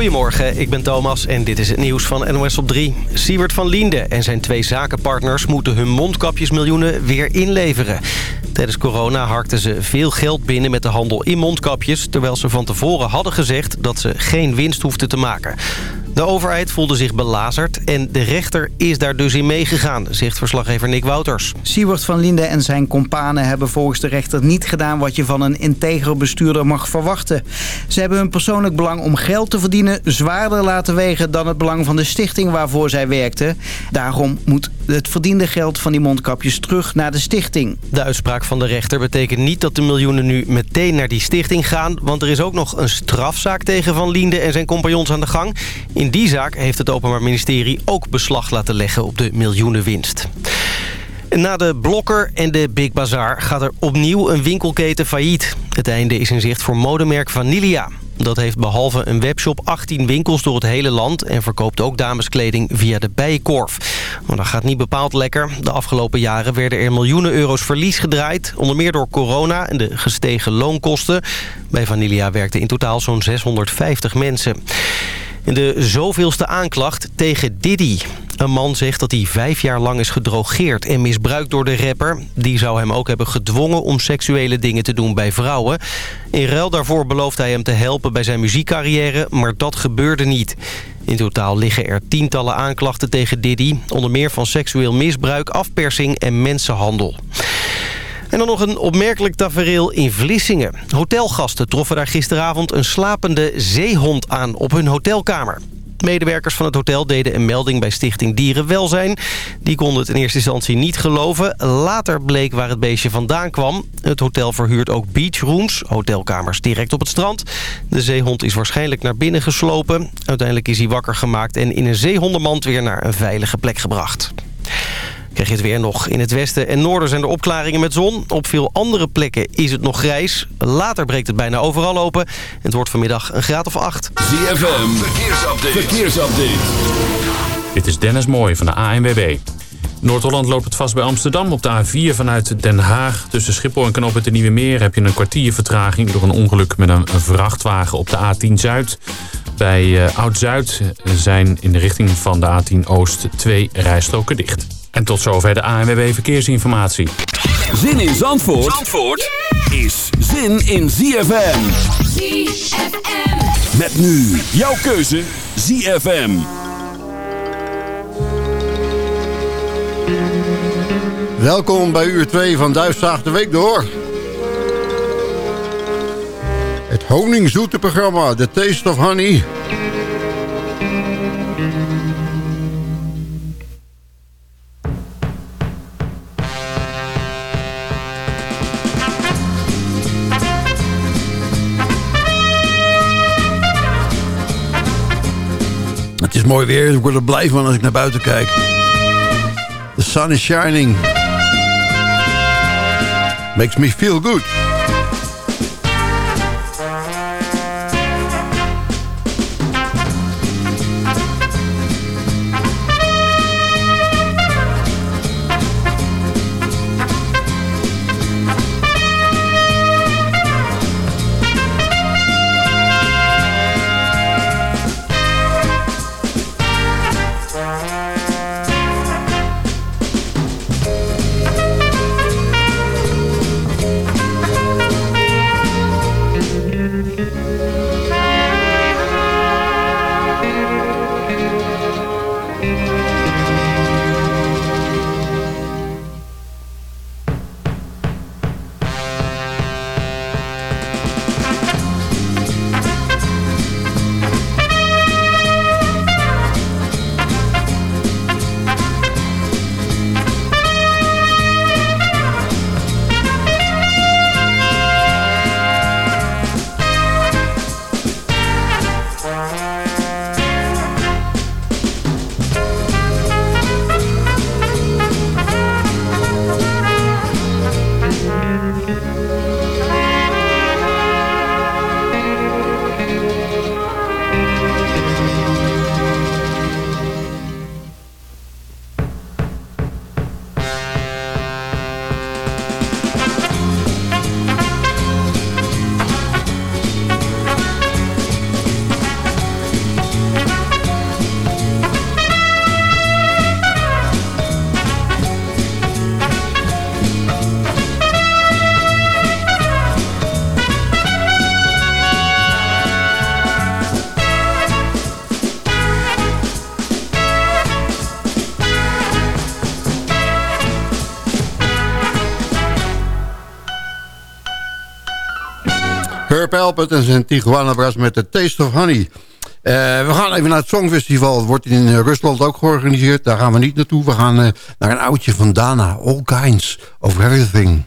Goedemorgen, ik ben Thomas en dit is het nieuws van NOS op 3. Siewert van Liende en zijn twee zakenpartners moeten hun mondkapjesmiljoenen weer inleveren. Tijdens corona harkten ze veel geld binnen met de handel in mondkapjes... terwijl ze van tevoren hadden gezegd dat ze geen winst hoefden te maken. De overheid voelde zich belazerd en de rechter is daar dus in meegegaan, zegt verslaggever Nick Wouters. Siewert van Linde en zijn companen hebben volgens de rechter niet gedaan wat je van een integere bestuurder mag verwachten. Ze hebben hun persoonlijk belang om geld te verdienen zwaarder laten wegen dan het belang van de stichting waarvoor zij werkten. Daarom moet het verdiende geld van die mondkapjes terug naar de stichting. De uitspraak van de rechter betekent niet dat de miljoenen nu meteen naar die stichting gaan, want er is ook nog een strafzaak tegen Van Linde en zijn compagnons aan de gang. In die zaak heeft het Openbaar Ministerie ook beslag laten leggen op de miljoenenwinst. Na de Blokker en de Big Bazaar gaat er opnieuw een winkelketen failliet. Het einde is in zicht voor modemerk Vanilla. Dat heeft behalve een webshop 18 winkels door het hele land... en verkoopt ook dameskleding via de Bijenkorf. Maar dat gaat niet bepaald lekker. De afgelopen jaren werden er miljoenen euro's verlies gedraaid. Onder meer door corona en de gestegen loonkosten. Bij Vanilla werkten in totaal zo'n 650 mensen. De zoveelste aanklacht tegen Diddy. Een man zegt dat hij vijf jaar lang is gedrogeerd en misbruikt door de rapper. Die zou hem ook hebben gedwongen om seksuele dingen te doen bij vrouwen. In ruil daarvoor belooft hij hem te helpen bij zijn muziekcarrière, maar dat gebeurde niet. In totaal liggen er tientallen aanklachten tegen Diddy. Onder meer van seksueel misbruik, afpersing en mensenhandel. En dan nog een opmerkelijk tafereel in Vlissingen. Hotelgasten troffen daar gisteravond een slapende zeehond aan op hun hotelkamer. Medewerkers van het hotel deden een melding bij Stichting Dierenwelzijn. Die konden het in eerste instantie niet geloven. Later bleek waar het beestje vandaan kwam. Het hotel verhuurt ook beachrooms, hotelkamers direct op het strand. De zeehond is waarschijnlijk naar binnen geslopen. Uiteindelijk is hij wakker gemaakt en in een zeehondenmand weer naar een veilige plek gebracht. Krijg je het weer nog. In het westen en noorden zijn er opklaringen met zon. Op veel andere plekken is het nog grijs. Later breekt het bijna overal open. Het wordt vanmiddag een graad of acht. ZFM, verkeersupdate. verkeersupdate. Dit is Dennis Mooij van de ANWB. Noord-Holland loopt het vast bij Amsterdam. Op de A4 vanuit Den Haag tussen Schiphol en Knoop de Nieuwe Meer... heb je een kwartier vertraging door een ongeluk met een vrachtwagen op de A10 Zuid. Bij uh, Oud-Zuid zijn in de richting van de A10 Oost twee rijstroken dicht. En tot zover de ANWB Verkeersinformatie. Zin in Zandvoort, Zandvoort is zin in ZFM. ZFM. Met nu jouw keuze ZFM. Welkom bij uur 2 van Duifzaag de Week door. Het honingzoete programma The Taste of Honey... is mooi weer, ik word er blij van als ik naar buiten kijk. The sun is shining. Makes me feel good. En zijn Tijuana Brass met The Taste of Honey. Eh, we gaan even naar het Songfestival. Het wordt in eh, Rusland ook georganiseerd. Daar gaan we niet naartoe. We gaan eh, naar een oudje van Dana. All Kinds of Everything.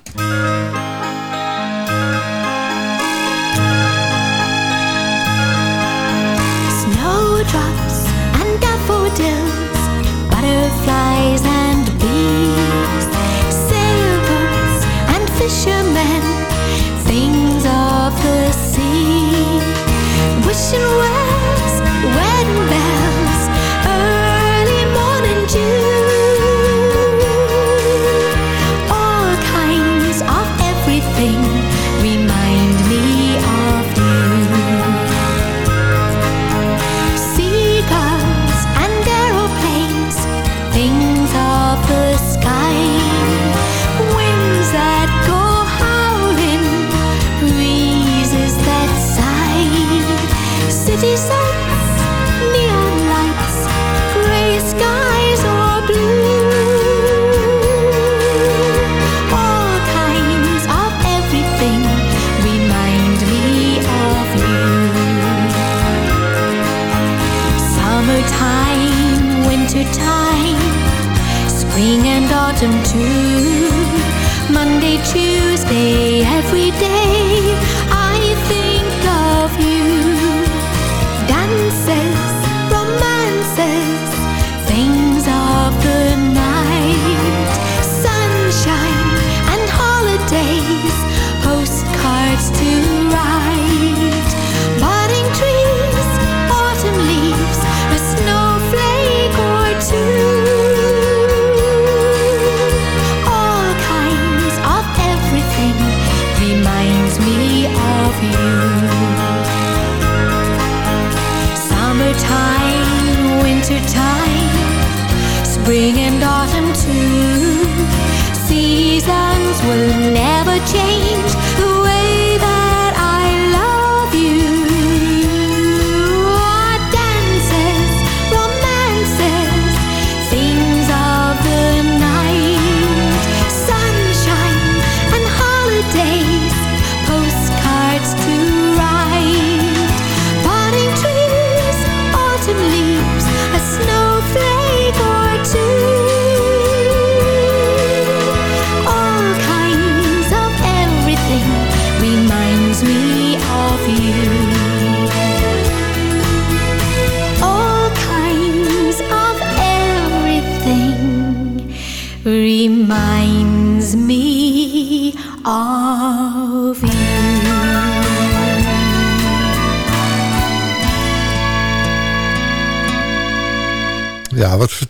winter time spring and autumn too. Seasons will never change.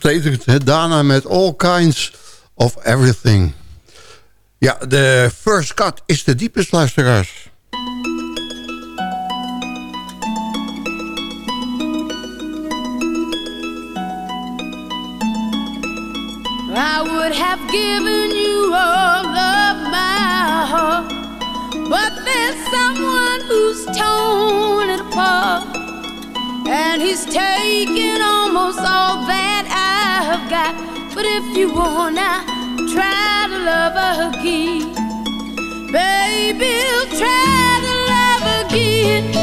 verdedigt daarna met all kinds of everything. Ja, de first cut is de diepest, luisteraars. I would have given you all of my heart But there's someone who's torn it apart and he's taking almost all that I've got. But if you wanna try to love again, baby, try to love again.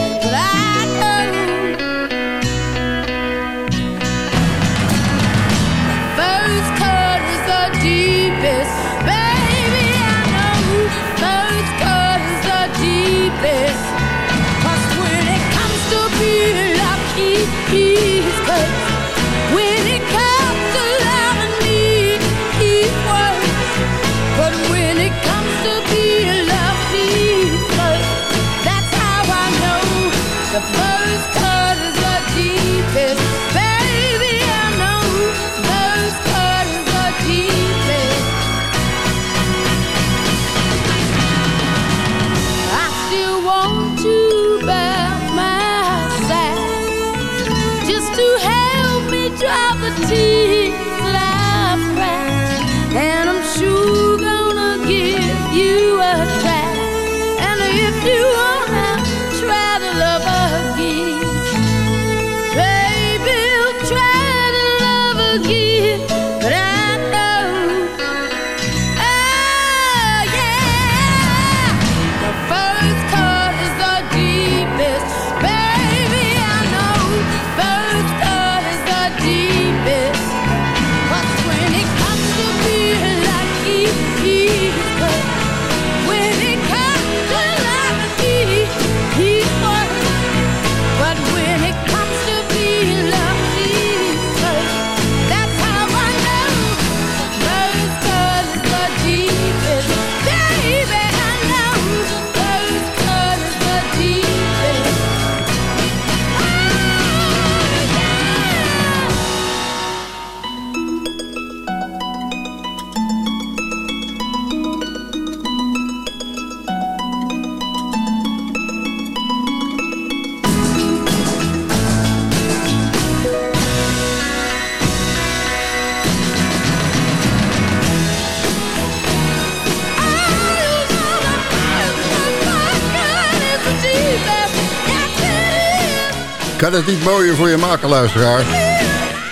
Kan het niet mooier voor je maken, luisteraar.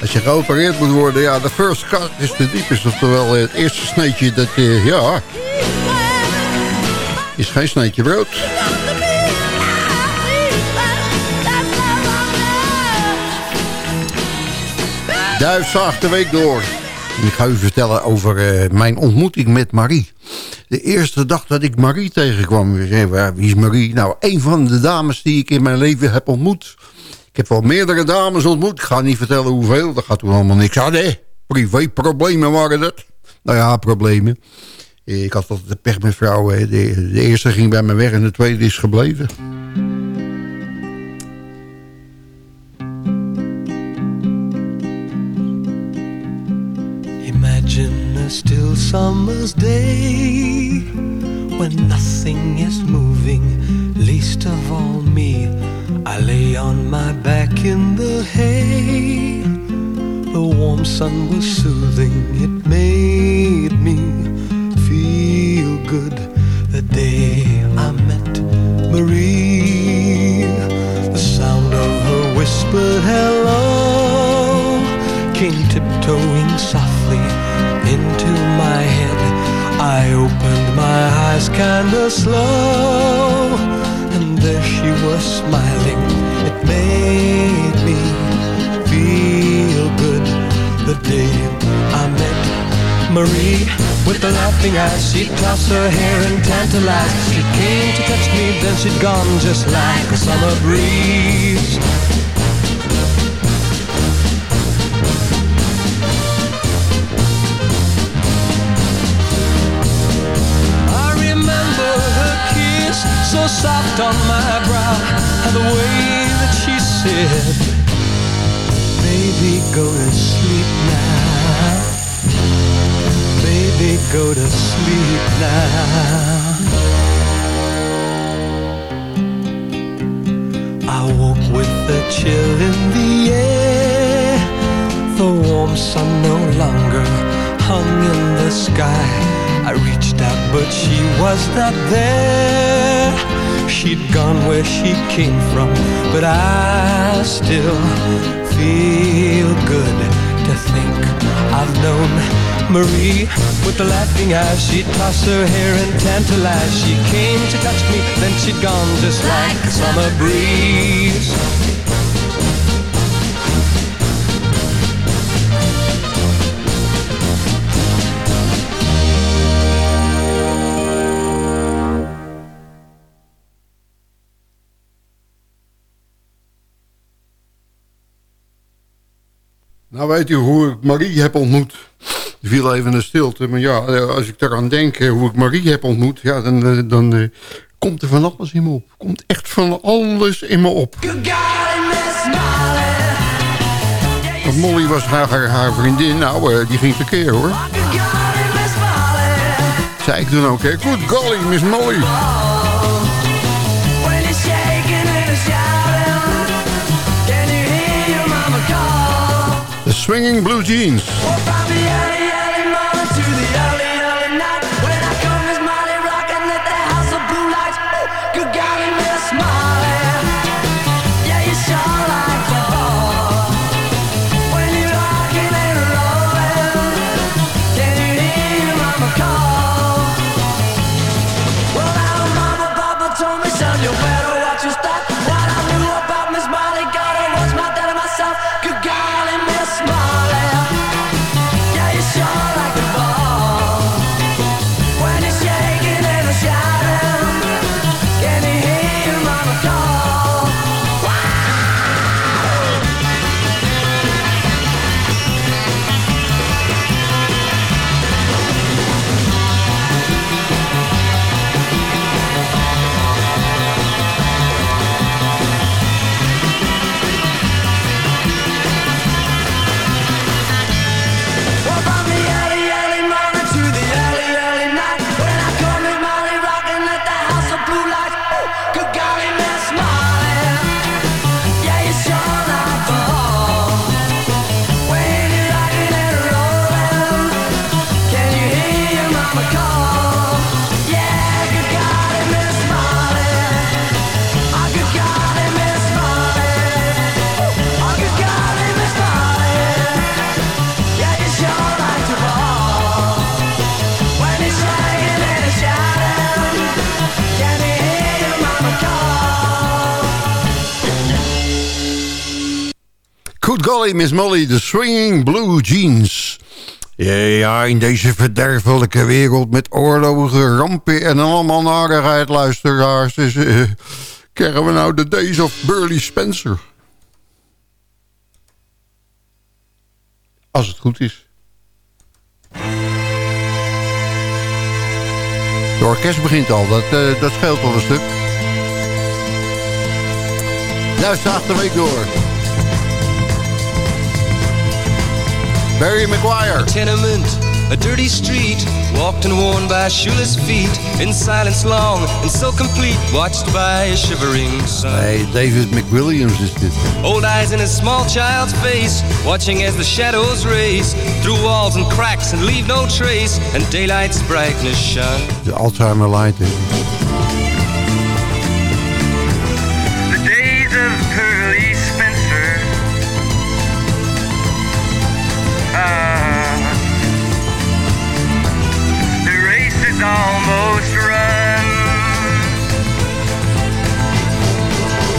Als je geopereerd moet worden, ja, de first cut is de diepste. Oftewel, het eerste sneetje, dat, uh, ja... is geen sneetje brood. Duif zaagt de week door. Ik ga u vertellen over uh, mijn ontmoeting met Marie. De eerste dag dat ik Marie tegenkwam. Wie is Marie? Nou, een van de dames die ik in mijn leven heb ontmoet. Heb wel meerdere dames ontmoet. Ik ga niet vertellen hoeveel. Dat gaat toen allemaal niks aan. Nee, privé-problemen waren dat. Nou ja, problemen. Ik had altijd de pech met vrouwen. De, de eerste ging bij me weg en de tweede is gebleven. Imagine a still summer's day when nothing is moving, least of all me. I lay on my back in the hay. The warm sun was soothing, it made me feel good. The day I met Marie, the sound of her whispered hello came tiptoeing softly into my head. I opened my eyes kinda slow, there she was smiling. It made me feel good the day I met Marie with the laughing eyes. she tossed her hair and tantalized. She came to touch me, then she'd gone just like a summer breeze. On my brow and the way that she said, Baby, go to sleep now. Baby, go to sleep now. I woke with the chill in the air. The warm sun no longer hung in the sky. I reached out, but she was not there. She'd gone where she came from, but I still feel good to think I've known Marie with the laughing eyes. She'd toss her hair and tantalize. She came to touch me, then she'd gone just like a summer breeze. Nou weet u hoe ik Marie heb ontmoet. Er viel even een stilte. Maar ja, eh, als ik eraan denk eh, hoe ik Marie heb ontmoet... Ja, dan, eh, dan komt er van alles in me op. Komt echt van alles in me op. Want Molly was haar, haar, vriendin. Nou, die ging tekeer hoor. Zei ik toen ook, hè. Good golly, Miss Molly. Swinging Blue Jeans. Golly, Miss Molly, de Swinging Blue Jeans. Ja, ja, in deze verderfelijke wereld met oorlogen, rampen en allemaal narigheid, luisteraars. Dus, krijgen we nou de Days of Burley Spencer. Als het goed is. De orkest begint al, dat, eh, dat scheelt wel een stuk. Luister achterweek door. Barry Maguire. tenement, a dirty street, walked and worn by shoeless feet, in silence long and so complete, watched by a shivering sun. Nee, David McWilliams is dit. Old eyes in a small child's face, watching as the shadows race through walls and cracks and leave no trace, and daylight's brightness shine. De Alzheimer Light. Eh?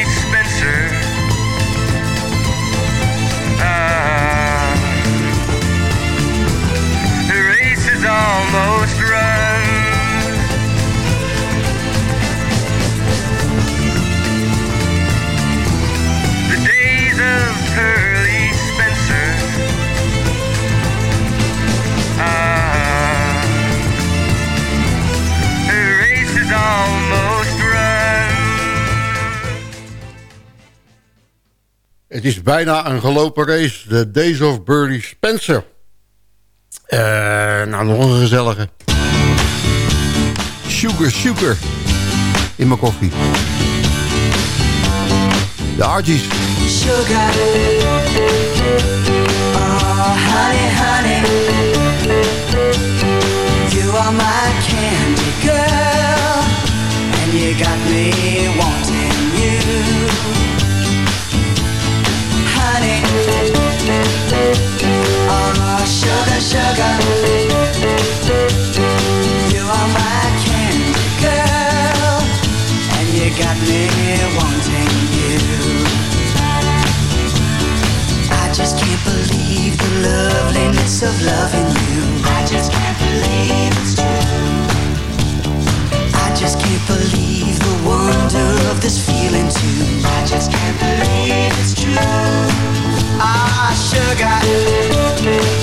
Pearly Spencer. Ah, the race is almost Het is bijna een gelopen race. De Days of Burley Spencer. Eh, nou, nog een gezellige. Sugar, sugar. In mijn koffie. De Archies. Sugar. Oh, honey, honey. You are my candy girl. And you got me wanting of girl And you got me wanting you I just can't believe the loveliness of loving you. I just can't believe it's true. I just can't believe the wonder of this feeling too. I just can't believe it's true. Ah, sugar.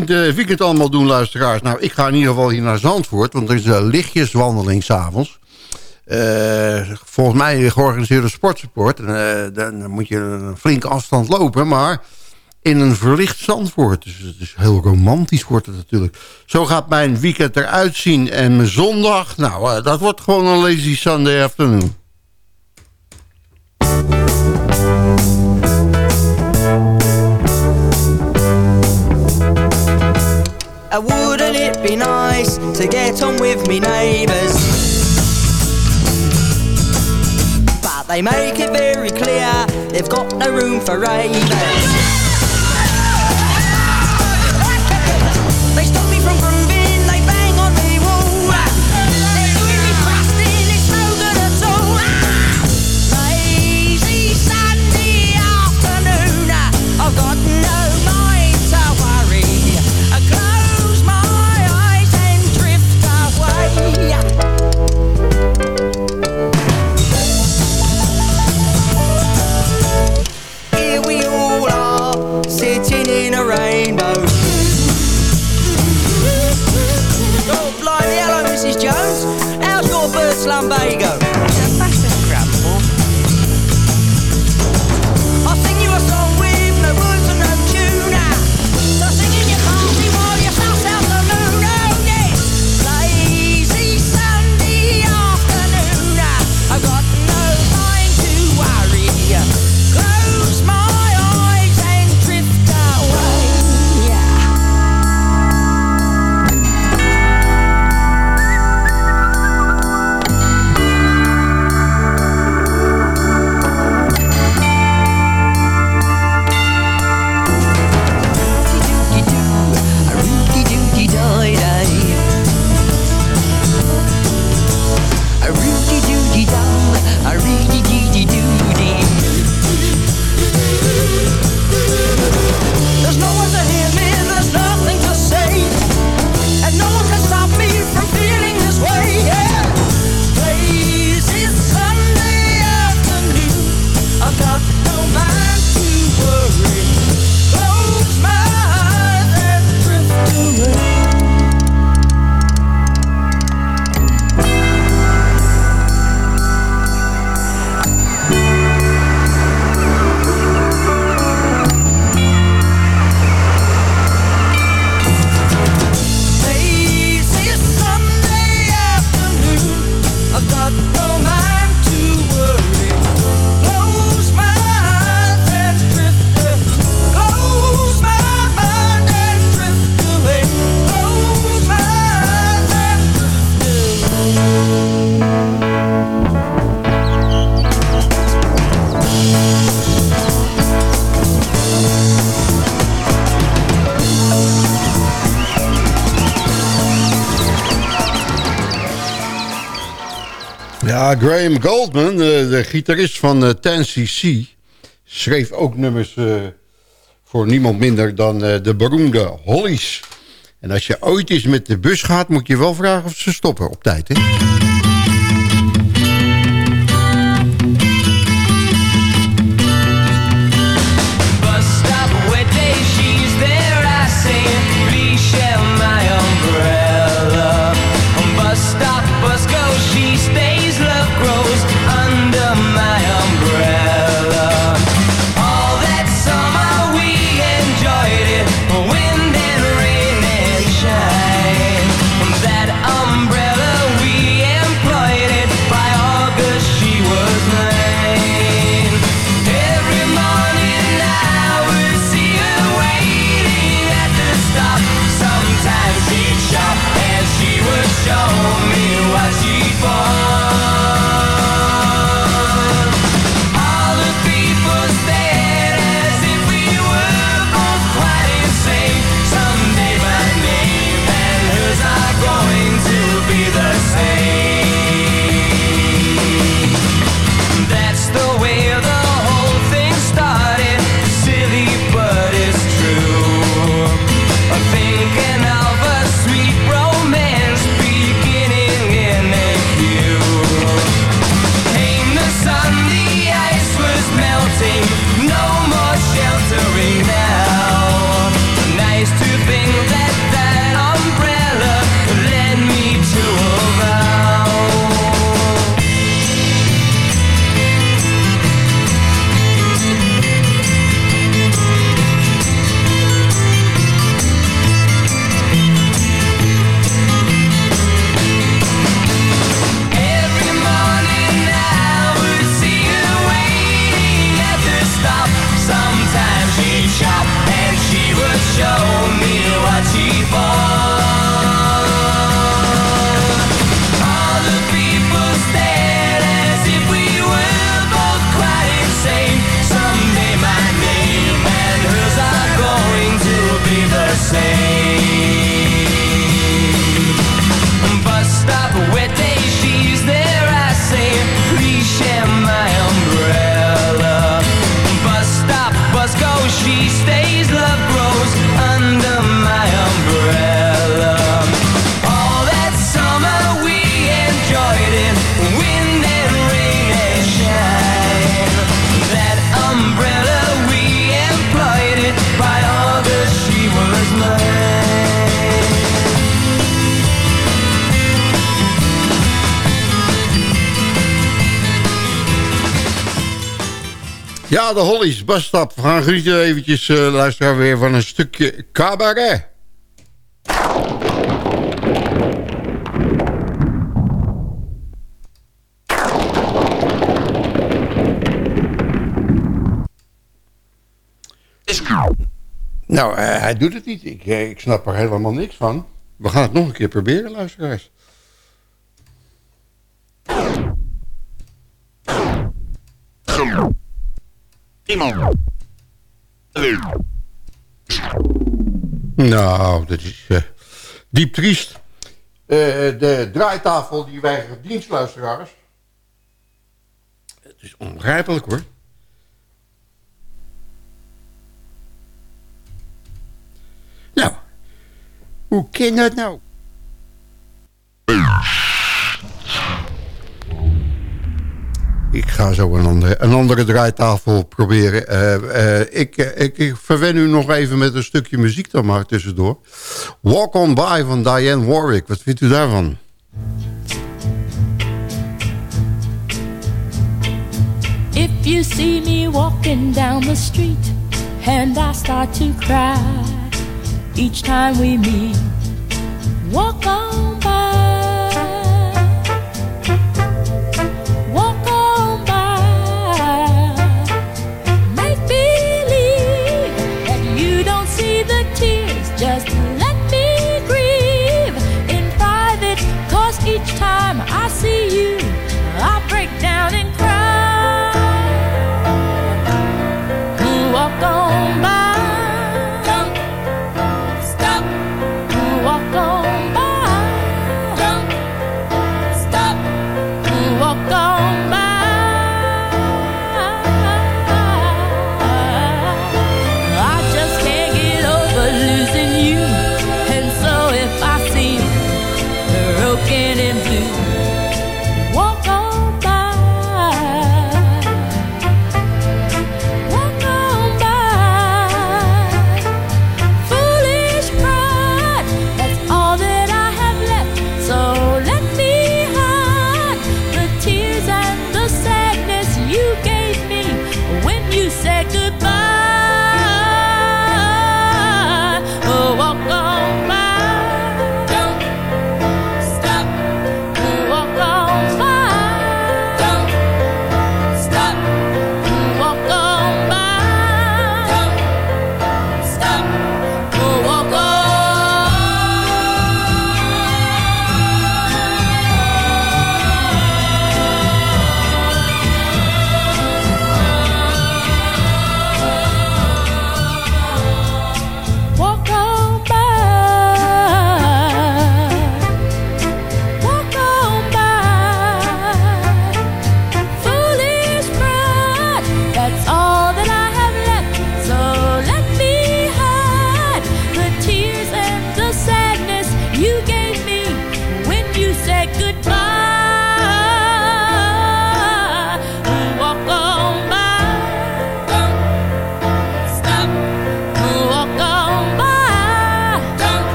In het weekend allemaal doen, luisteraars? Nou, ik ga in ieder geval hier naar Zandvoort, want er is een lichtjeswandeling s'avonds. Eh volgens mij georganiseerde sportsupport. Eh, dan, moet je een flinke afstand lopen, maar in een verlicht Zandvoort. Dus het is heel romantisch wordt het natuurlijk. Zo gaat mijn weekend eruit zien. En mijn zondag, nou, eh, dat wordt gewoon een lazy Sunday afternoon. Uh, wouldn't it be nice to get on with me neighbours? But they make it very clear they've got no room for ravers. Graham Goldman, de, gitarist van uh, 10cc... schreef ook nummers eh, voor niemand minder dan eh, de beroemde Hollies. En als je ooit eens met de bus gaat... moet je wel vragen of ze stoppen op tijd, hè? Bus Ja, de Hollies, Bastap. We gaan genieten eventjes, eh luisteren weer van een stukje cabaret. Nou, eh, hij doet het niet. Ik, eh, ik snap er helemaal niks van. We gaan het nog een keer proberen, luisteraars. Nou, dat is eh, diep triest. Eh, de draaitafel die weigert dienst, luisteraars. Het is onbegrijpelijk hoor. Nou, hoe kan dat nou? Ik ga zo een andere, een andere draaitafel proberen. Eh, eh, ik, eh, ik, ik verwen u nog even met een stukje muziek dan maar tussendoor. Walk On By van Diane Warwick. Wat vindt u daarvan? If you see me walking down the street and I start to cry each time we meet, walk on by.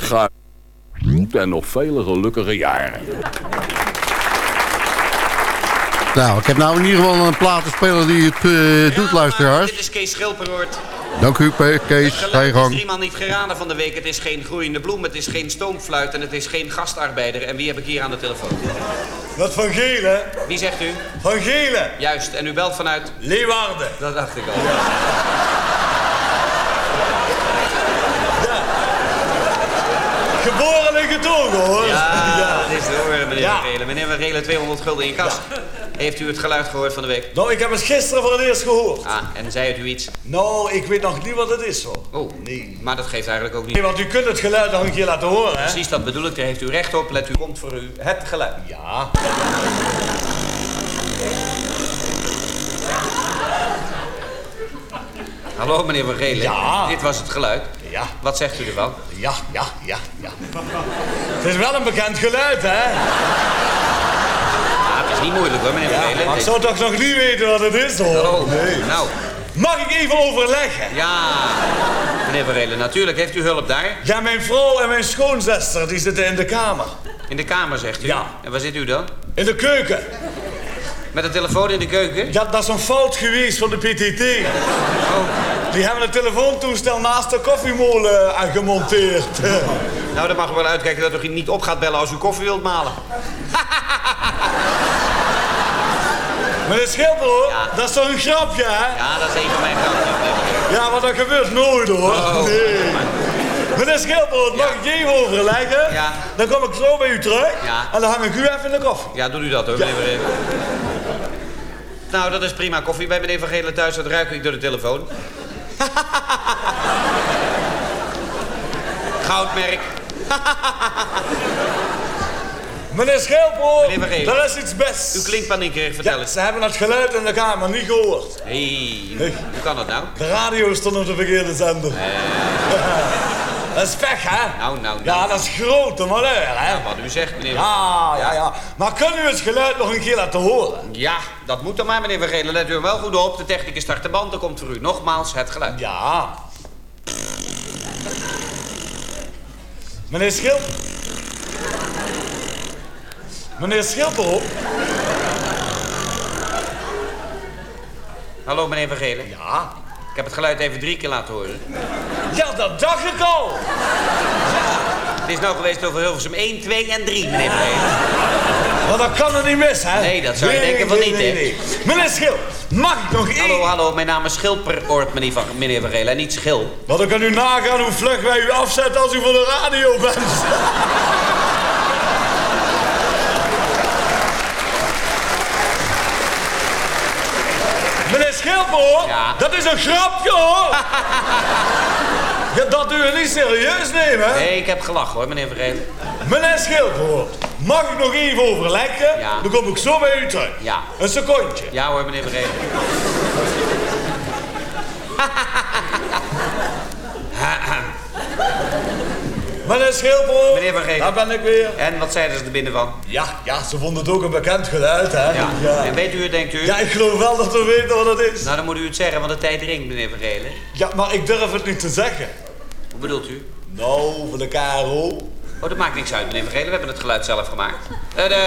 Het gaat. En nog vele gelukkige jaren. Nou, ik heb nou in ieder geval een platenspeler die het eh, doet, luisteraars. Dit is Kees Schilperoort. Dank u, Kees. Ga je Geluid is gang. driemaal niet geraden van de week. Het is geen groeiende bloem, het is geen stoomfluit en het is geen gastarbeider. En wie heb ik hier aan de telefoon? Dat van Gelen. Wie zegt u? Van Gelen. Juist, en u belt vanuit? Leeuwarden. Dat dacht ik al. Geboren hoor. Ja, dat is te horen, meneer Ja. Van Gelen. Meneer Van Gelen, 200 gulden in kas. Heeft u het geluid gehoord van de week? Nou, ik heb het gisteren voor het eerst gehoord. Ah, en zei het u iets? Nou, ik weet nog niet wat het is hoor. Oh, nee. Maar dat geeft eigenlijk ook niet. Nee, want u kunt het geluid nog een keer laten horen, hè? Precies, dat bedoel ik. Daar heeft u recht op. Let u komt voor u het geluid. Ja. Hallo, meneer Van Gelen. Ja. Dit was het geluid. Ja. Wat zegt u ervan? Ja, ja, ja, ja. Het is wel een bekend geluid, hè? Ja, het is niet moeilijk hoor, meneer Ja, maar ik zou toch nog niet weten wat het is, hoor. Oh, Nee. nou. Mag ik even overleggen? Ja, meneer Verhelen, natuurlijk. Heeft u hulp daar? Ja, mijn vrouw en mijn schoonzuster die zitten in de kamer. In de kamer, zegt u? Ja. En waar zit u dan? In de keuken. Met een telefoon in de keuken? Ja, dat is een fout geweest van de PTT. Die hebben een telefoontoestel naast de koffiemolen eh, gemonteerd. Nou, dan mag wel uitkijken dat u niet op gaat bellen als u koffie wilt malen. Meneer Schilper, dat is toch een grapje, hè? Ja, dat is een van mijn grapjes. Ja, maar dat gebeurt nooit, hoor. Oh. Nee. Meneer Schilper, mag ik even overleggen? Ja. Dan kom ik zo bij u terug. Ja. En dan hang ik u even in de koffie. Ja, doe u dat hoor, meneer Verhelen. Nou, dat is prima. Koffie bij meneer Van Gelen thuis, dat ruik ik door de telefoon. Goudmerk. Meneer Schilper, Meneer er is iets best. U klinkt paniekerig, vertel Ja, eens. ze hebben het geluid in de kamer niet gehoord. Hé, hey, hoe kan dat nou? De radio stond op de verkeerde zender. dat is pech, hè? Nou, nou, nou. Ja, dat is grote malheur, hè? Ja, wat u zegt, meneer. Ja, ja, ja. Maar kunnen u het geluid nog een keer laten horen? Ja, dat moet dan maar, meneer Van Gelen. Let u er wel goed op. De technicus start de band. Dan komt voor u nogmaals het geluid. Ja. Meneer Schil... Meneer Schilperop? Hallo, meneer Van Gelen. Ja? Ik heb het geluid even drie keer laten horen. Ja, dat dacht ik al. Het is nou geweest over Hilversum 1, 2 en 3, meneer Van Gelen. Maar dat kan er niet mis, hè? Nee, dat zou je denken van niet, hè? Meneer Schil, mag ik nog één... Hallo, hallo. Mijn naam is Schilperoort, meneer Van, meneer Van. En niet Schil. Maar dan kan u nagaan hoe vlug wij u afzetten als u voor de radio bent. Schilper, Ja. dat is een grapje hoor. ja, dat u het niet serieus nemen. hè? Nee, ik heb gelachen hoor, meneer Van Gelen. Meneer Schilper, mag ik nog even overleggen? Ja. Dan kom ik zo bij u terug. Ja. Een secondje. Ja hoor, meneer Van Gelen. Meneer Schilper, Meneer Van Gelen. daar ben ik weer. En wat zeiden ze er binnen van? Ja, ja, ze vonden het ook een bekend geluid, hè? Ja. En weet u het, denkt u? Ja, ik geloof wel dat we weten wat het is. Nou, dan moet u het zeggen, want de tijd dringt, meneer Van Gelen. Ja, maar ik durf het niet te zeggen. Hoe bedoelt u? Nou, voor de KRO. Oh, dat maakt niks uit, meneer Van Gelen. We hebben het geluid zelf gemaakt. Eh, de...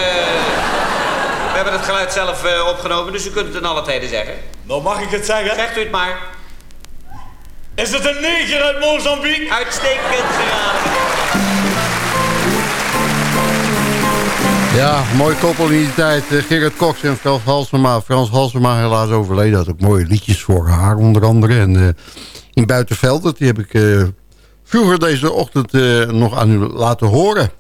We hebben het geluid zelf eh, opgenomen, dus u kunt het in alle tijden zeggen. Nou, mag ik het zeggen? Zegt u het maar. Is het een neger uit Mozambique? Uitstekend geraden. Ja, mooi koppel in die tijd. Eh, Gerrit Cox en Frans Halsema. Frans Halsema helaas overleden. Had ook mooie liedjes voor haar onder andere. En eh, in Buitenveld, die heb ik eh, vroeger deze ochtend eh, nog aan u laten horen.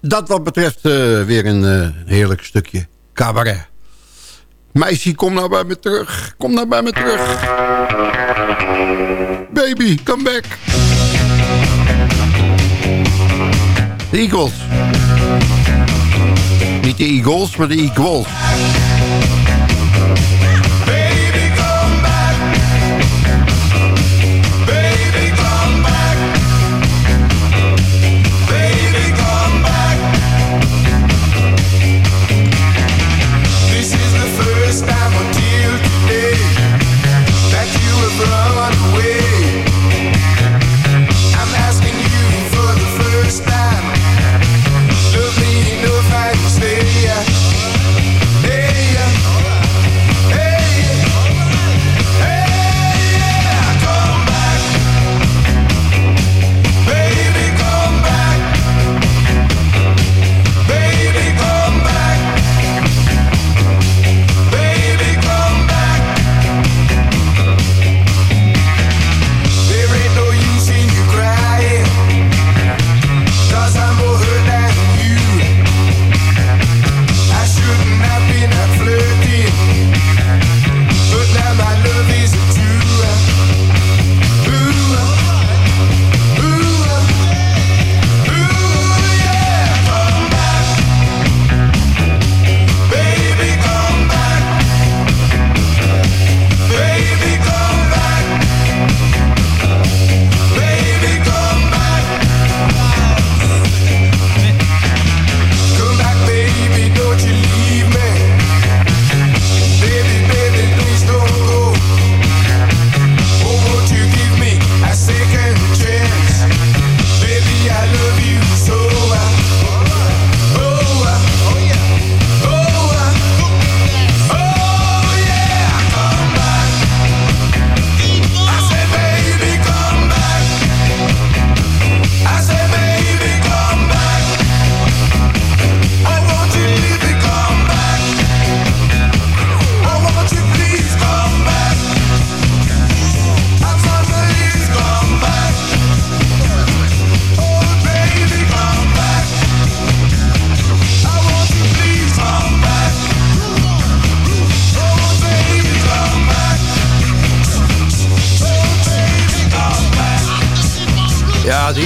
Dat wat betreft eh, weer een eh, heerlijk stukje cabaret. Meisje, kom nou bij me terug. Kom nou bij me terug. Baby, come back. De Eagles. Niet de Eagles, maar de Eagles.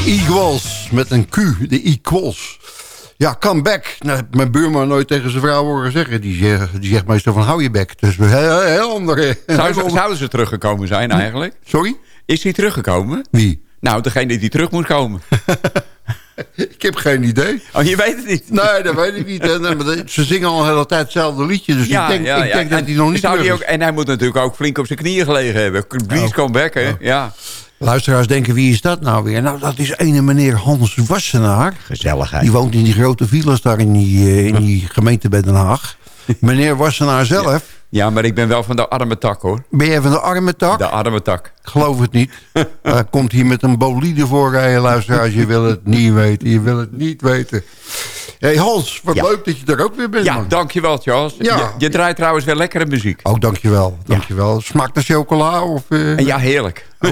De Equals, met een Q, de Equals. Ja, come back. Nou, heb mijn buurman nooit tegen zijn vrouw horen zeggen. Die zegt, die zegt meestal van hou je bek. Dus heel, heel andere... Zou ze, zouden ze teruggekomen zijn eigenlijk? Sorry? Is hij teruggekomen? Wie? Nou, degene die terug moet komen. Ik heb geen idee. Oh, je weet het niet? Nee, dat weet ik niet. Eh, ze zingen al een hele tijd hetzelfde liedje. Dus ik denk, ik denk dat hij nog niet zou terug die ook, En hij moet natuurlijk ook flink op zijn knieën gelegen hebben. Please come back, hè? Ja. Luisteraars denken, wie is dat nou weer? Nou, dat is ene meneer Hans Wassenaar. Gezelligheid. Die woont in die grote villas daar in die, eh, in die gemeente bij Den Haag. Meneer Wassenaar zelf. Ja, maar ik ben wel van de arme tak, hoor. Ben jij van de arme tak? De arme tak. Ik geloof het niet. Hij komt hier met een bolide voorrijden, luisteraars. Je wil het niet weten. Je wil het niet weten. hey Hans, wat Ja. leuk dat je er ook weer bent, Ja, man. dankjewel, Charles. Ja. Je, je draait trouwens weer lekkere muziek. Ook dankjewel. dankjewel. Smaakt naar chocola? Of, eh? En ja, heerlijk.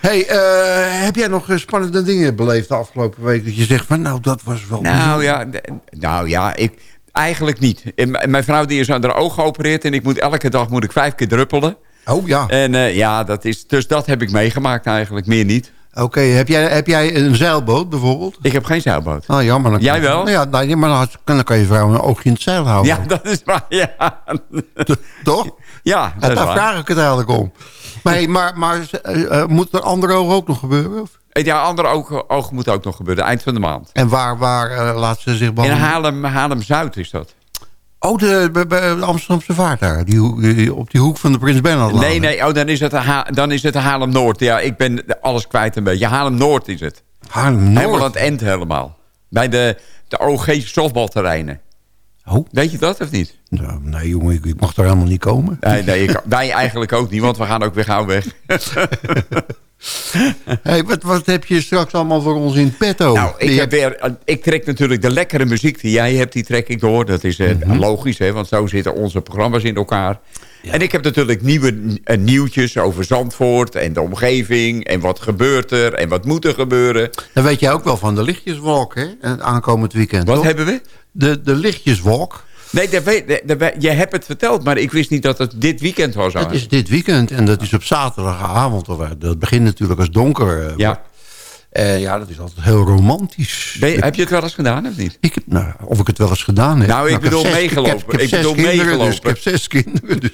hey, eh, heb jij nog eh, spannende dingen beleefd de afgelopen week? Dat je zegt van, nou, dat was wel... Nou ja, nou ja, ik, eigenlijk niet. En mijn vrouw die is aan haar oog geopereerd... en ik moet elke dag moet ik vijf keer druppelen. Oh ja. En eh, ja, dat is, dus dat heb ik meegemaakt eigenlijk, meer niet. Oké, heb, jij, heb jij een zeilboot bijvoorbeeld? Ik heb geen zeilboot. Ah, jammer. Dan Jij wel? Ja, nou, maar dan, kan je vrouw een oogje in het zeil houden. Ja, dat is waar, ja. Toch? Ja, dat is daar waar. vraag ik het eigenlijk om. Maar, hey, maar, maar eh, eh, moet er andere ogen ook nog gebeuren? Of? Ja, andere oog, oog moet ook nog gebeuren, eind van de maand. En waar, waar eh, laat ze zich In behandelen? Haarlem, Haarlem-Zuid is dat. Oh, de, de Amsterdamse vaart daar. Die, op die hoek van de Prins Bernhard Nee, nee, oh, dan is het, de Ha- dan is het Haarlem-Noord. Ja, ik ben alles kwijt een beetje. Haarlem-Noord is het. Haarlem-Noord? Helemaal aan het eind helemaal. Bij de, de OG softbalterreinen. Oh. Weet je dat of niet? Nou, nee, jongen, ik, ik mag daar helemaal niet komen. Nee, nee ik, wij eigenlijk ook niet, want we gaan ook weer gauw weg. hey, wat, wat heb je straks allemaal voor ons in petto? Nou, ik, heb weer, ik trek natuurlijk de lekkere muziek die jij hebt, die trek ik door. Dat is eh, Mhm. logisch, hè, want zo zitten onze programma's in elkaar. En ik heb natuurlijk nieuwe eh, nieuwtjes over Zandvoort en de omgeving... en wat gebeurt er en wat moet er gebeuren. Dan weet jij ook wel van de lichtjeswalk, hè? En aankomend weekend, Wat toch? hebben we? De, de lichtjeswalk. Nee, dat weet, dat- dat weet- je hebt het verteld, maar ik wist niet dat het dit weekend was. Dat is dit weekend en dat is op zaterdagavond. of, eh, Dat begint natuurlijk als donker. eh, Ja. Eh, ja, dat is altijd heel romantisch. Je- heb je het wel eens gedaan of niet? Ik heb, nou, of ik het wel eens gedaan heb. Nou, ik heb bedoel meegelopen. Ik heb, ik heb Ik zes bedoel kinderen, dus meegelopen. ik heb zes kinderen. Dus.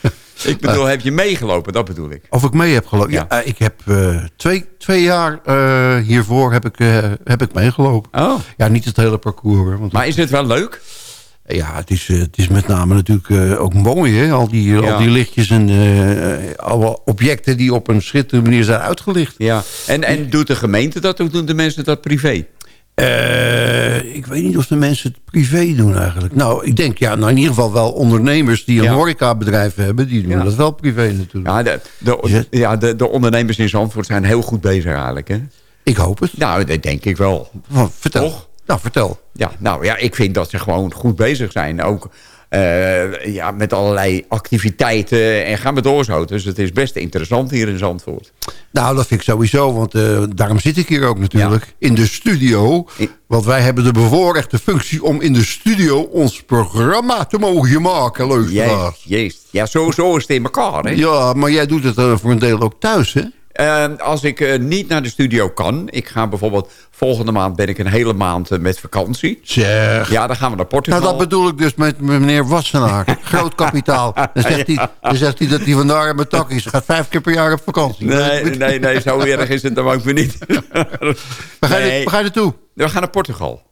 Ik bedoel, heb je meegelopen? Dat bedoel ik. Of ik mee heb gelopen. Ja. Ja. eh, ik heb eh, twee, twee jaar eh, hiervoor heb ik, eh, heb ik meegelopen. Oh. Ja, niet het hele parcours. Want, Maar is het wel leuk? ja, het is, het is met name natuurlijk ook mooi. Hè? Al, die, Ja. al die lichtjes en alle objecten die op een schitterende manier zijn uitgelicht. Ja. En, en doet de gemeente dat of doen de mensen dat privé? Eh, ik weet niet of de mensen het privé doen eigenlijk. Nou, ik denk ja, nou in ieder geval wel ondernemers die een Ja. horecabedrijf hebben. Die doen Ja. dat wel privé natuurlijk. Ja, de, de, ja de, de ondernemers in Zandvoort zijn heel goed bezig eigenlijk. Hè? Ik hoop het. Nou, dat denk ik wel. Van, vertel. Toch? Nou, vertel. Ja, nou ja, ik vind dat ze gewoon goed bezig zijn. Ook eh, ja, met allerlei activiteiten en gaan we door zo. Dus het is best interessant hier in Zandvoort. Nou, dat vind ik sowieso, want eh, daarom zit ik hier ook natuurlijk. In de studio. Want wij hebben de bevoorrechte functie om in de studio ons programma te mogen maken, luisteraars. Jeest. Ja, zo, zo is het in elkaar. Hè? Ja, maar jij doet het eh, voor een deel ook thuis, hè? Eh, als ik eh, niet naar de studio kan... ik ga bijvoorbeeld... volgende maand ben ik een hele maand eh, met vakantie. Zeg. Ja, dan gaan we naar Portugal. Nou, dat bedoel ik dus met meneer Wassenaar. Groot kapitaal. Dan zegt, hij, dan zegt hij dat hij vandaar in mijn tak is. Gaat vijf keer per jaar op vakantie. Nee, nee, nee, zo erg is het dan ook weer niet. Waar ga je, Nee. waar ga je naartoe? We gaan naar Portugal.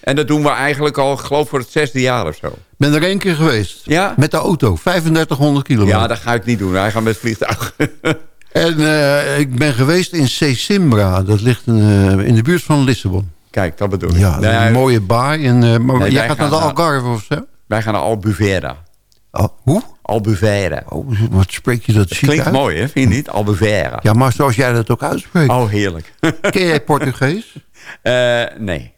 En dat doen we eigenlijk al, geloof voor het zesde jaar of zo. ben er één keer geweest. Ja? Met de auto. 3500 kilometer. Ja, dat ga ik niet doen. Wij gaan met vliegtuig. En eh, ik ben geweest in Sesimbra. Dat ligt in, eh, in de buurt van Lissabon. Kijk, dat bedoel ik. Ja, dat Nee, een mooie baai. En, eh, maar Nee, jij gaat naar de Algarve of zo? Wij gaan naar Albufeira. Oh, hoe? Albufeira. Oh, wat spreek je dat chic Klinkt uit? mooi, hè? Vind je niet? Albufeira. Ja, maar zoals jij dat ook uitspreekt. Oh, heerlijk. Ken jij Portugees? Eh, nee.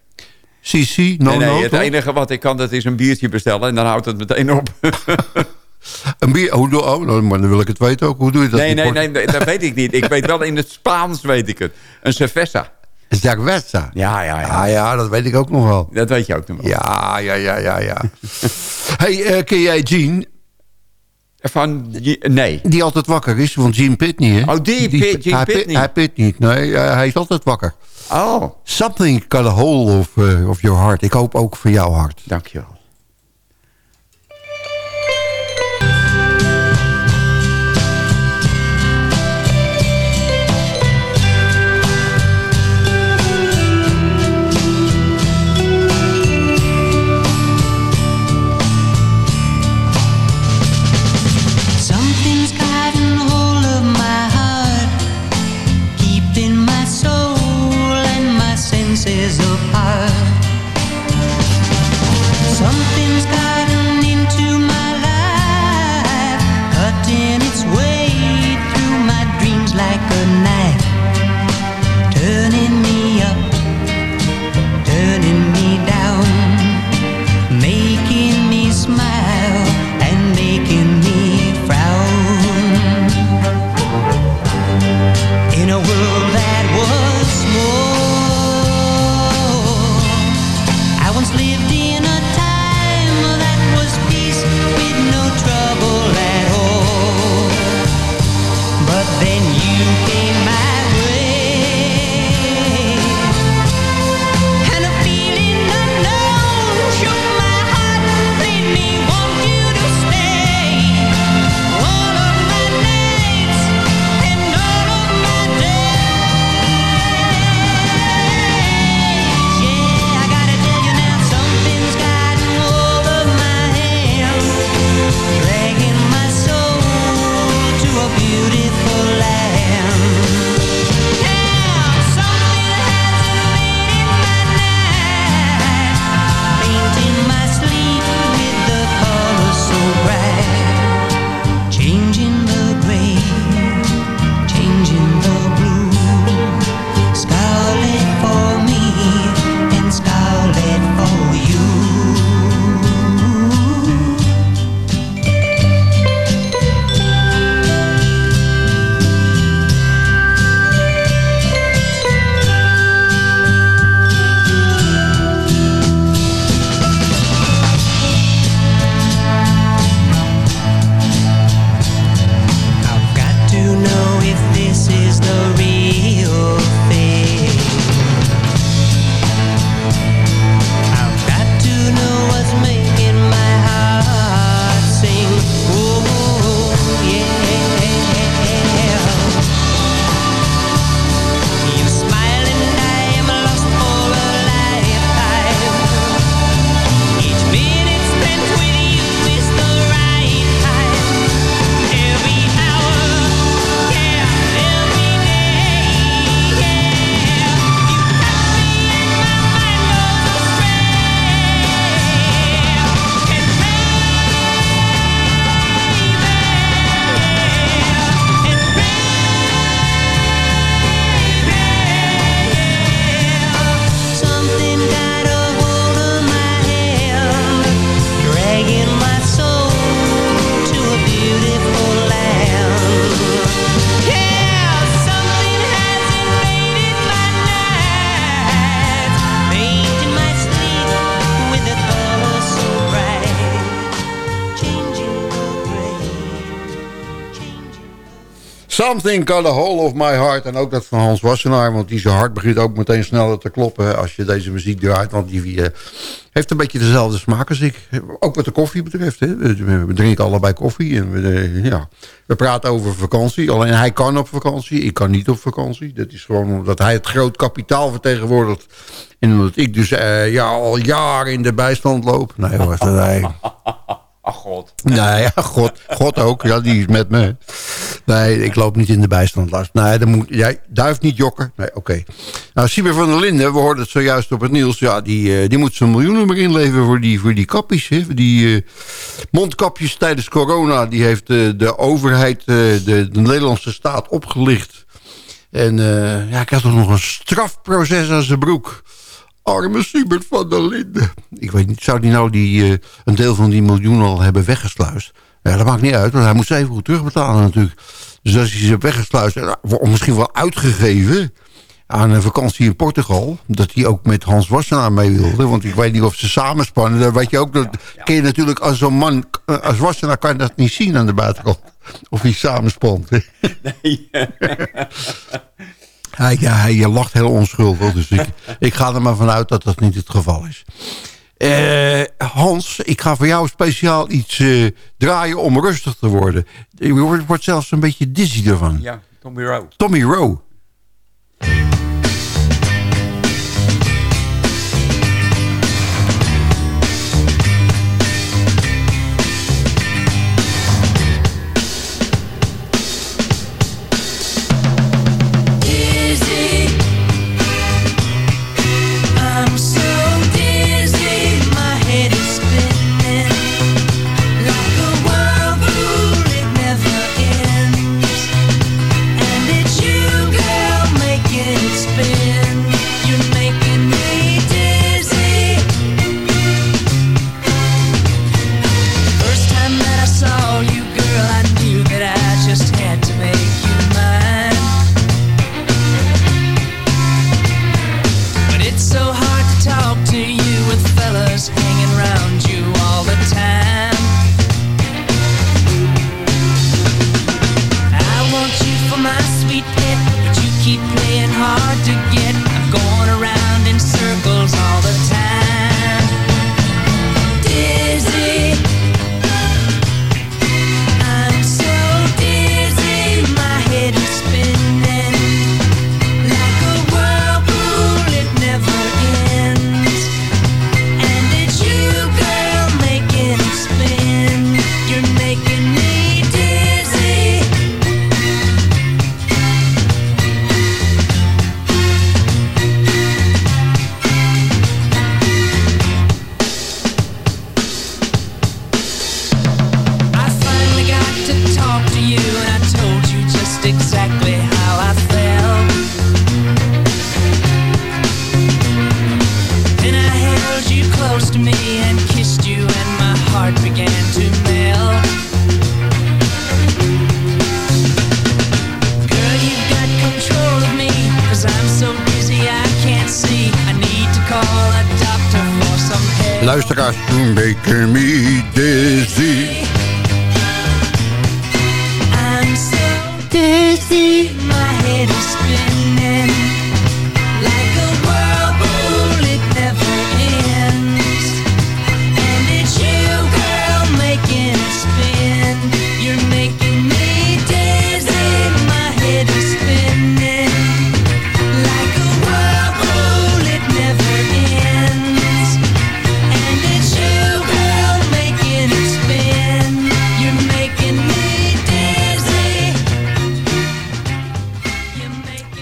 Sisi, no, nee, nee, no, het toch? enige wat ik kan, dat is een biertje bestellen. En dan houdt het meteen op. Een bier, hoe doe, oh, nou, maar dan wil ik het weten ook. Hoe doe je dat? nee, nee, nee, nee, dat weet ik niet. Ik weet wel in het Spaans, weet ik het. Een cerveza. Cerveza. Ja, ja, ja. Ja, ja, dat weet ik ook nog wel. Dat weet je ook nog wel. Ja, ja, ja, ja, ja. hey, eh, ken jij Jean? Van, nee. Die altijd wakker is, want Jim Pitney, hè? Oh, die, Pit, Jim hij, Pitney. Hij pit niet, nee, eh, hij is altijd wakker. Oh. Something got a hold of, eh, of your heart. Ik hoop ook voor jouw hart. Dankjewel. Something got a hold of my heart. En ook dat van Hans Wassenaar. Want die zijn hart begint ook meteen sneller te kloppen als je deze muziek draait. Want die eh, heeft een beetje dezelfde smaak als ik. Ook wat de koffie betreft. Hè. We, drinken allebei koffie. En we, eh, ja. we praten over vakantie. Alleen hij kan op vakantie. Ik kan niet op vakantie. Dat is gewoon omdat hij het groot kapitaal vertegenwoordigt. En omdat ik dus eh, ja, al jaren in de bijstand loop. Nee hoor, nee. Ach god. Nee, ja, God, God ook. Ja, die is met me. Nee, ik loop niet in de bijstand. Lars. Nee, dan moet, jij duift niet jokken. Nee, oké. Nou, Sieber van der Linden, we hoorden het zojuist op het nieuws. Ja, die, eh, die moet zijn miljoenen maar inleveren voor die, voor die kapjes. Hè? Die eh, mondkapjes tijdens corona. Die heeft eh, de overheid, de, de Nederlandse staat opgelicht. En ja, ik had toch nog een strafproces aan zijn broek. Arme Siebert van der Linden. Ik weet niet, zou die nou die, eh, een deel van die miljoen al hebben weggesluist? Ja, dat maakt niet uit, want hij moet ze even goed terugbetalen natuurlijk. Dus als hij ze weggesluist, of misschien wel uitgegeven... aan een vakantie in Portugal... dat hij ook met Hans Wassenaar mee wilde. Want ik weet niet of ze samenspannen. Dan weet je ook, dat ken je natuurlijk als zo'n man... eh, als Wassenaar kan je dat niet zien aan de buitenkant. Of hij samenspant. Nee. Hij, ja, hij lacht heel onschuldig. Dus ik, ik ga er maar vanuit dat dat niet het geval is. Eh, Hans, ik ga voor jou speciaal iets eh, draaien om rustig te worden. Je wordt, wordt zelfs een beetje dizzy ervan. Ja, Tommy Rowe. Tommy Rowe.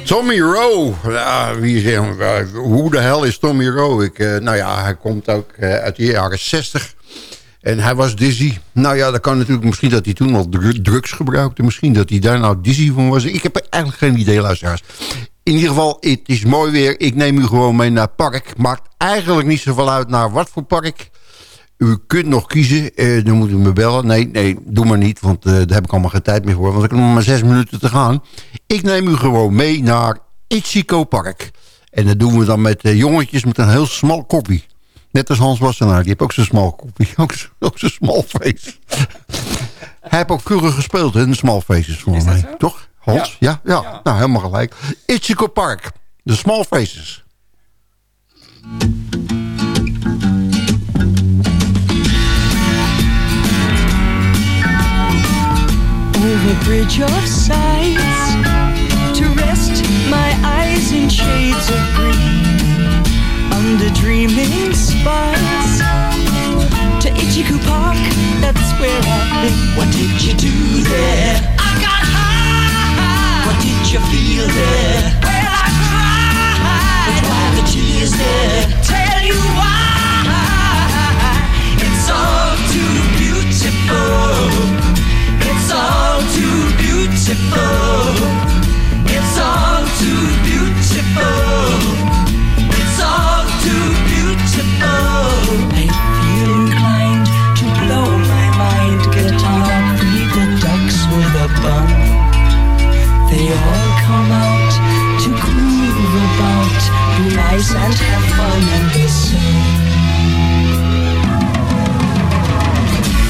Tommy Rowe. Wie is? Hoe de hel is Tommy Rowe? Ik, eh, nou ja, hij komt ook eh, uit de jaren 60. En hij was dizzy. Nou ja, dat kan natuurlijk misschien dat hij toen al dru- drugs gebruikte. Misschien dat hij daar nou dizzy van was. Ik heb eigenlijk geen idee, luisteraars. In ieder geval, het is mooi weer. Ik neem u gewoon mee naar het park. Maakt eigenlijk niet zoveel uit naar wat voor park. U kunt nog kiezen. Eh, dan moet u me bellen. Nee, nee, doe maar niet. Want eh, daar heb ik allemaal geen tijd meer voor. Want ik heb nog maar zes minuten te gaan. Ik neem u gewoon mee naar Ichico Park. En dat doen we dan met eh, jongetjes met een heel smal koppie. Net als Hans Wassenaar. Die heeft ook zo'n smal koppie. Ook, zo- ook zo'n smal face. Hij heeft ook vroeger gespeeld in de small faces volgens mij. Toch? Hans? Ja. Ja, Nou, helemaal gelijk. Ichico Park. De small faces. Over bridge of sights to rest my eyes in shades of green under dreaming spires to Ichiku Park. That's where I've been. What did you do there? I got high. What did you feel there? Well, I cried. But why the tears there? Tell you why. It's all too beautiful. It's all too beautiful. It's all too beautiful. It's all too beautiful. I feel inclined to blow my mind. Guitar, feed the ducks with a bun. They all come out to groove about, be nice and have fun and listen.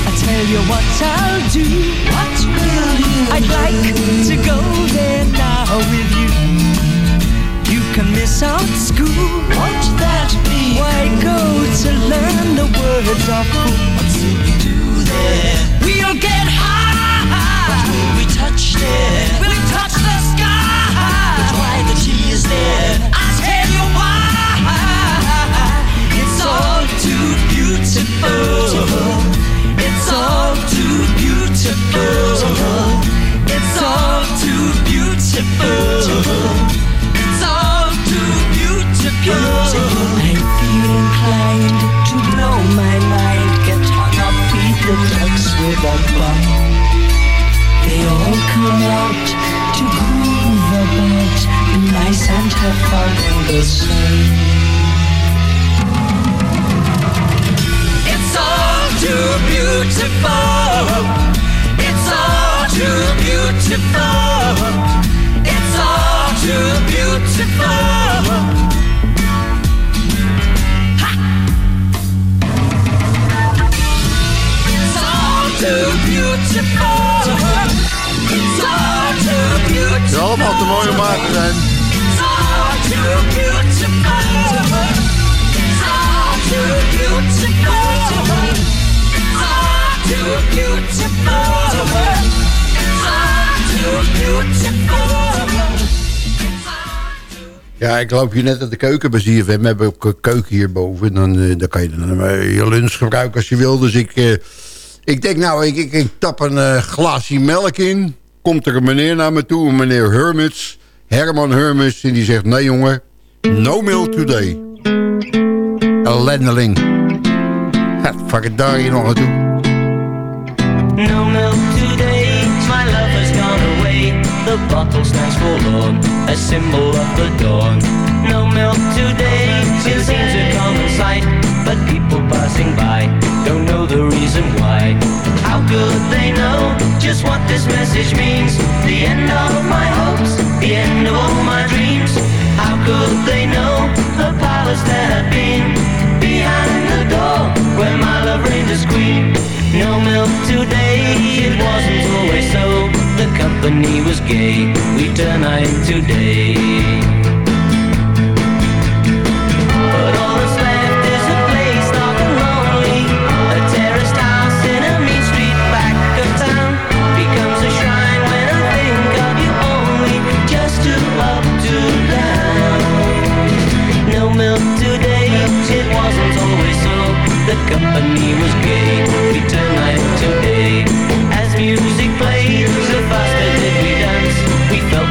I tell you what I'll do. What will you I'd like to go there now with you. You can miss out school. Won't that be? Why go to learn the words of who? What will we do there? We'll get high. What will we touch there? We'll touch the sky. But why the tea is there? It's all too beautiful. It's all too beautiful. I feel inclined to blow my mind. Get hung up, feed the ducks with a bun. They all come out to groove about, be nice and have fun in the sun. It's all too beautiful. Too beautiful, it's all too beautiful. It's all too beautiful. It's all too beautiful. It's all too beautiful. Die allemaal te mooi om waar te zijn. It's all too beautiful. Ja, ik loop hier net uit de keuken bij ZFM. We hebben ook een keuken hierboven. Dan, eh, dan kan je dan eh, je lunch gebruiken als je wil. Dus ik, eh, ik denk nou, ik, ik, ik tap een glaasje melk in. Komt er een meneer naar me toe, een meneer Hermits. Herman Hermits. En die zegt, nee jongen, no milk today. Ellendeling. Ja, fuck it, daar hier nog naartoe. The bottle stands forlorn, a symbol of the dawn. No milk today, it seems a common sight. But people passing by don't know the reason why. How could they know just what this message means? The end of my hopes, the end of all my dreams. How could they know the palace that had been behind the door where my love reigned as queen? No milk today, it wasn't always so. The company was gay, we turn night today. But all that's left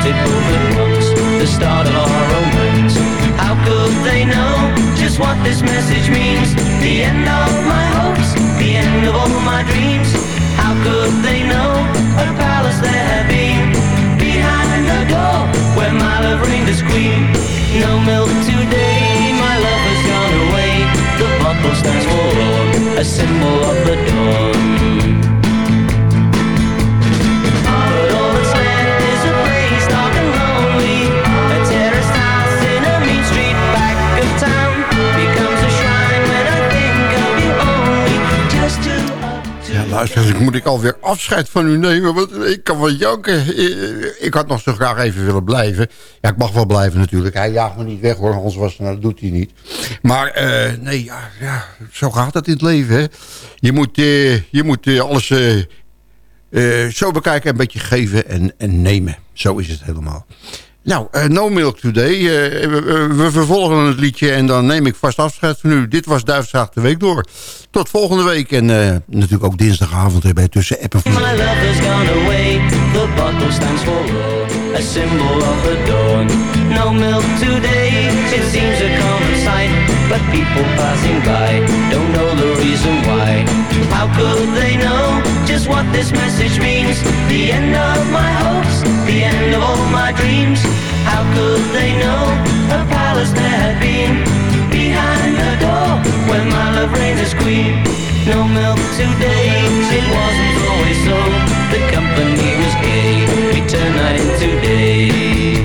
At once, the start of our romance. How could they know just what this message means? The end of my hopes, the end of all my dreams. How could they know a palace there had been behind the door where my love reigned as queen? No milk today, my love has gone away. The bottle stands forlorn, a symbol of the dawn. Ik moet ik alweer afscheid van u nemen, want ik kan wel janken. Ik- had nog zo graag even willen blijven. Ja, ik mag wel blijven natuurlijk. Hij jaagt me niet weg hoor, anders was nou, dat doet hij niet. Maar eh, nee, ja, ja, zo gaat het in het leven. Hè. Je moet, eh, je moet eh, alles zo bekijken, een beetje geven en, en nemen. Zo is het helemaal. Nou, eh, No Milk Today. Eh, we, we- vervolgen het liedje en dan neem ik vast afscheid van u. Dit was Duifzaag de Week door. Tot volgende week en eh, natuurlijk ook dinsdagavond hè, bij Tussen App en Vloed. My love has gone away. The bottle stands for a symbol of the dawn. No milk today, it seems a. But people passing by don't know the reason why. How could they know just what this message means? The end of my hopes, the end of all my dreams. How could they know a palace there had been behind the door where my love reigned as queen? No milk today, it wasn't always so. The company was gay, we turned night into day.